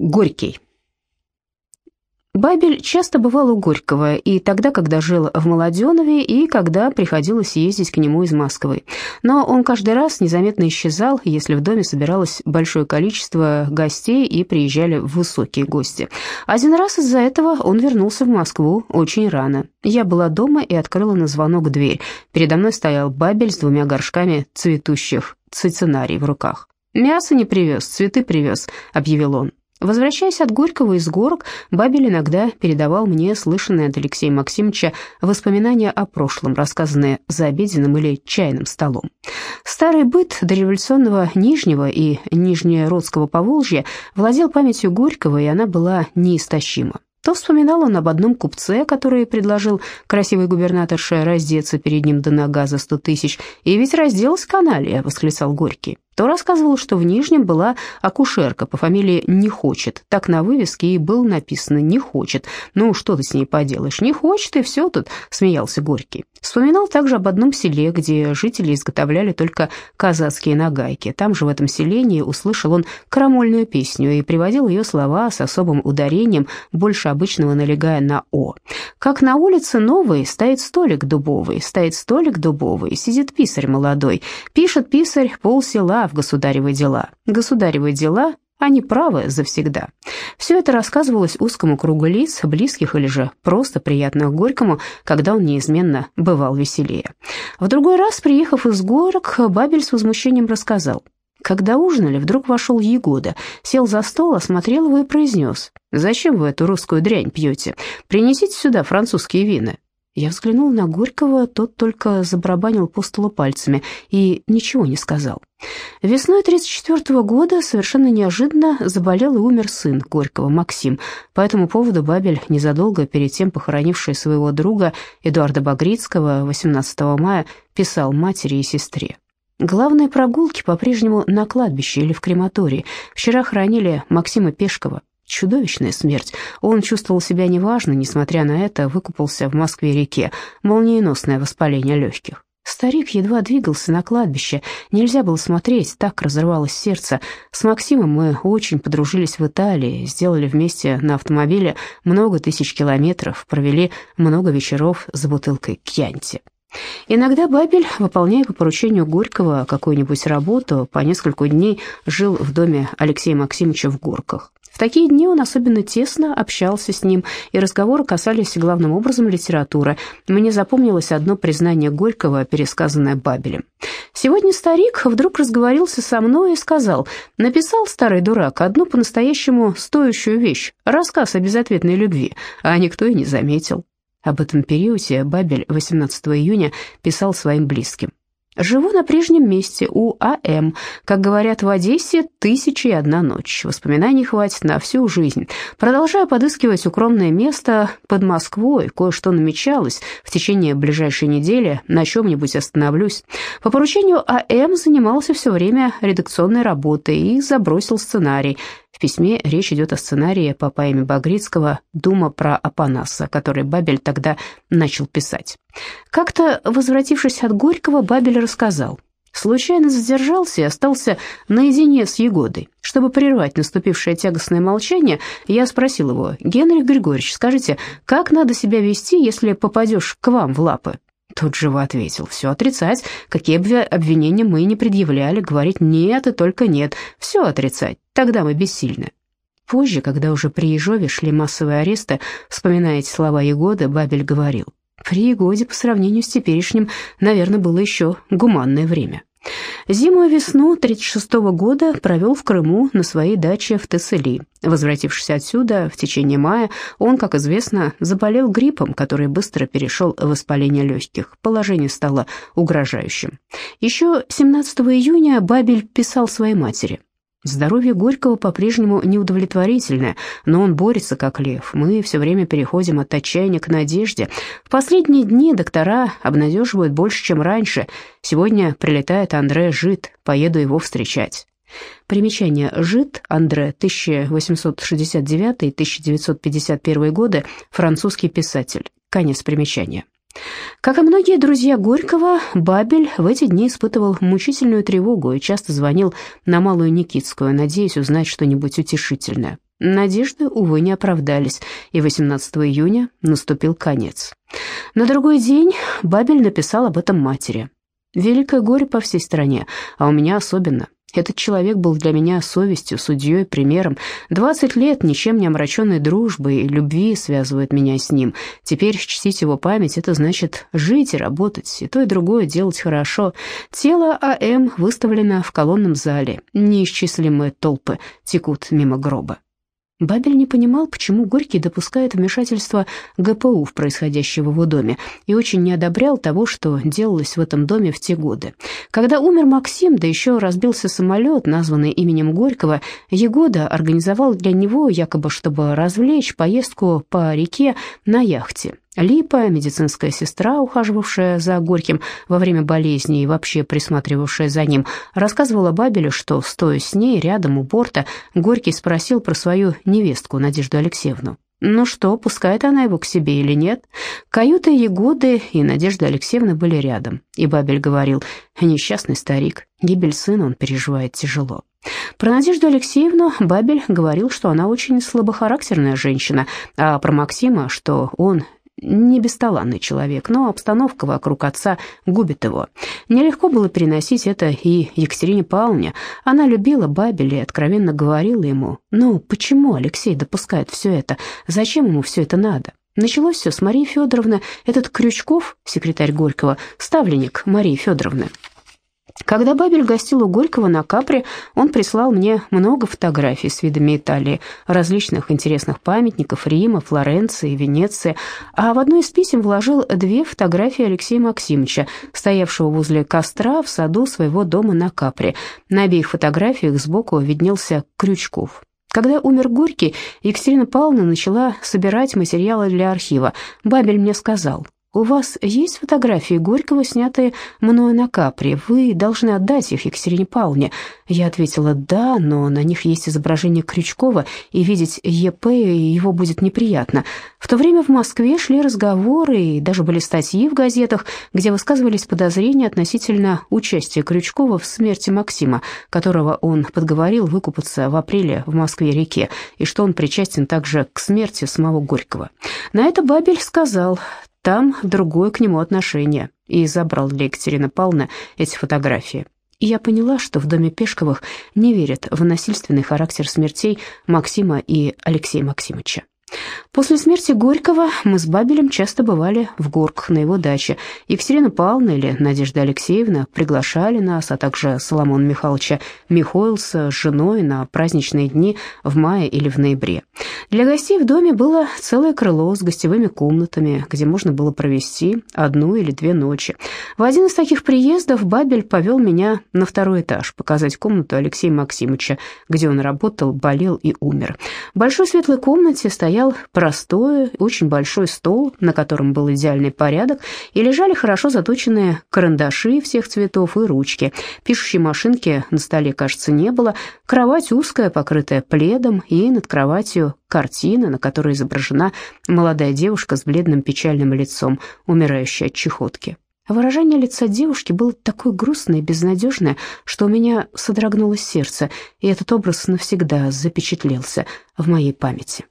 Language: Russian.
Горький. Бабель часто бывал у Горького, и тогда, когда жил в Молоденове, и когда приходилось ездить к нему из Москвы. Но он каждый раз незаметно исчезал, если в доме собиралось большое количество гостей и приезжали высокие гости. Один раз из-за этого он вернулся в Москву очень рано. Я была дома и открыла на звонок дверь. Передо мной стоял Бабель с двумя горшками цветущих цицинарий в руках. «Мясо не привез, цветы привез», — объявил он. Возвращаясь от Горького из горок, Бабель иногда передавал мне слышанные от Алексея Максимовича воспоминания о прошлом, рассказанные за обеденным или чайным столом. Старый быт дореволюционного Нижнего и Нижнеродского Поволжья владел памятью Горького, и она была неистощима. То вспоминал он об одном купце, который предложил красивой губернаторше раздеться перед ним до нога за сто тысяч. «И ведь разделась каналия», — восклицал Горький то рассказывал, что в Нижнем была акушерка по фамилии Не хочет. Так на вывеске и было написано Не хочет. Ну, что ты с ней поделаешь? Не хочет, и все тут, смеялся Горький. Вспоминал также об одном селе, где жители изготовляли только казацкие нагайки. Там же в этом селении услышал он крамольную песню и приводил ее слова с особым ударением, больше обычного налегая на «о». Как на улице новой стоит столик дубовый, стоит столик дубовый, сидит писарь молодой, пишет писарь пол села в государевы дела. Государевы дела они правы завсегда. Все это рассказывалось узкому кругу лиц, близких или же просто приятных Горькому, когда он неизменно бывал веселее. В другой раз, приехав из горок, Бабель с возмущением рассказал. Когда ужинали, вдруг вошел Егода, сел за стол, осмотрел его и произнес. «Зачем вы эту русскую дрянь пьете? Принесите сюда французские вина». Я взглянул на Горького, тот только забарабанил по столу пальцами и ничего не сказал. Весной 1934 года совершенно неожиданно заболел и умер сын Горького, Максим. По этому поводу Бабель, незадолго перед тем похоронивший своего друга Эдуарда Багрицкого 18 мая, писал матери и сестре. Главные прогулки по-прежнему на кладбище или в крематории. Вчера хоронили Максима Пешкова. Чудовищная смерть. Он чувствовал себя неважно, несмотря на это, выкупался в Москве-реке. Молниеносное воспаление легких. Старик едва двигался на кладбище, нельзя было смотреть, так разрывалось сердце. С Максимом мы очень подружились в Италии, сделали вместе на автомобиле много тысяч километров, провели много вечеров с бутылкой кьянти. Иногда Бабель, выполняя по поручению Горького какую-нибудь работу, по несколько дней жил в доме Алексея Максимовича в Горках. В такие дни он особенно тесно общался с ним, и разговоры касались главным образом литературы. Мне запомнилось одно признание Горького, пересказанное Бабелем. «Сегодня старик вдруг разговорился со мной и сказал, написал старый дурак одну по-настоящему стоящую вещь, рассказ о безответной любви, а никто и не заметил». Об этом периоде Бабель 18 июня писал своим близким. Живу на прежнем месте, у А.М. Как говорят в Одессе, тысяча и одна ночь. Воспоминаний хватит на всю жизнь. Продолжаю подыскивать укромное место под Москвой. Кое-что намечалось. В течение ближайшей недели на чем-нибудь остановлюсь. По поручению А.М. занимался все время редакционной работой и забросил сценарий. В письме речь идет о сценарии по поэме Багрицкого «Дума про Апанаса», который Бабель тогда начал писать. Как-то, возвратившись от Горького, Бабель рассказал. Случайно задержался и остался наедине с Егодой. Чтобы прервать наступившее тягостное молчание, я спросил его, «Генрих Григорьевич, скажите, как надо себя вести, если попадешь к вам в лапы?» Тут живо ответил, все отрицать, какие бы обвинения мы не предъявляли, говорить нет и только нет, все отрицать, тогда мы бессильны. Позже, когда уже при Ежове шли массовые аресты, вспоминая эти слова Егоды, Бабель говорил, при Егоде по сравнению с теперешним, наверное, было еще гуманное время. Зиму и весну 1936 года провел в Крыму на своей даче в Тесели. Возвратившись отсюда, в течение мая, он, как известно, заболел гриппом, который быстро перешел в воспаление легких. Положение стало угрожающим. Еще 17 июня Бабель писал своей матери – Здоровье Горького по-прежнему неудовлетворительное, но он борется как лев. Мы все время переходим от отчаяния к надежде. В последние дни доктора обнадеживают больше, чем раньше. Сегодня прилетает Андре Жит, поеду его встречать. Примечание. Жит Андре, 1869-1951 годы, французский писатель. Конец примечания. Как и многие друзья Горького, Бабель в эти дни испытывал мучительную тревогу и часто звонил на Малую Никитскую, надеясь узнать что-нибудь утешительное. Надежды, увы, не оправдались, и 18 июня наступил конец. На другой день Бабель написал об этом матери. «Великое горе по всей стране, а у меня особенно. Этот человек был для меня совестью, судьей, примером. Двадцать лет ничем не омраченной дружбы и любви связывают меня с ним. Теперь чтить его память — это значит жить и работать, и то и другое делать хорошо. Тело А.М. выставлено в колонном зале. Неисчислимые толпы текут мимо гроба. Бабель не понимал, почему Горький допускает вмешательство ГПУ в происходящее в его доме, и очень не одобрял того, что делалось в этом доме в те годы. Когда умер Максим, да еще разбился самолет, названный именем Горького, Егода организовал для него, якобы чтобы развлечь, поездку по реке на яхте. Липа, медицинская сестра, ухаживавшая за Горьким во время болезни и вообще присматривавшая за ним, рассказывала Бабелю, что, стоя с ней рядом у борта, Горький спросил про свою невестку Надежду Алексеевну. Ну что, пускает она его к себе или нет? Каюта Егоды и Надежда Алексеевна были рядом, и Бабель говорил, несчастный старик, гибель сына он переживает тяжело. Про Надежду Алексеевну Бабель говорил, что она очень слабохарактерная женщина, а про Максима, что он не бесталанный человек, но обстановка вокруг отца губит его. Нелегко было переносить это и Екатерине Павловне. Она любила Бабеля и откровенно говорила ему, «Ну, почему Алексей допускает все это? Зачем ему все это надо?» Началось все с Марии Федоровны. Этот Крючков, секретарь Горького, ставленник Марии Федоровны. Когда Бабель гостил у Горького на Капре, он прислал мне много фотографий с видами Италии, различных интересных памятников Рима, Флоренции, Венеции, а в одно из писем вложил две фотографии Алексея Максимовича, стоявшего возле костра в саду своего дома на Капре. На обеих фотографиях сбоку виднелся Крючков. Когда умер Горький, Екатерина Павловна начала собирать материалы для архива. Бабель мне сказал, «У вас есть фотографии Горького, снятые мною на Капри? Вы должны отдать их Екатерине Павловне». Я ответила «да», но на них есть изображение Крючкова, и видеть ЕП его будет неприятно. В то время в Москве шли разговоры, и даже были статьи в газетах, где высказывались подозрения относительно участия Крючкова в смерти Максима, которого он подговорил выкупаться в апреле в Москве-реке, и что он причастен также к смерти самого Горького. На это Бабель сказал там другое к нему отношение, и забрал для Екатерины Павловны эти фотографии. И я поняла, что в доме Пешковых не верят в насильственный характер смертей Максима и Алексея Максимовича. После смерти Горького мы с Бабелем часто бывали в горках на его даче. Екатерина Павловна или Надежда Алексеевна приглашали нас, а также Соломона Михайловича Михоэлса с женой на праздничные дни в мае или в ноябре. Для гостей в доме было целое крыло с гостевыми комнатами, где можно было провести одну или две ночи. В один из таких приездов Бабель повел меня на второй этаж показать комнату Алексея Максимовича, где он работал, болел и умер. В большой светлой комнате стоял простой, очень большой стол, на котором был идеальный порядок, и лежали хорошо заточенные карандаши всех цветов и ручки. Пишущей машинки на столе, кажется, не было. Кровать узкая, покрытая пледом, и над кроватью картина, на которой изображена молодая девушка с бледным печальным лицом, умирающая от чехотки. Выражение лица девушки было такое грустное и безнадежное, что у меня содрогнулось сердце, и этот образ навсегда запечатлелся в моей памяти.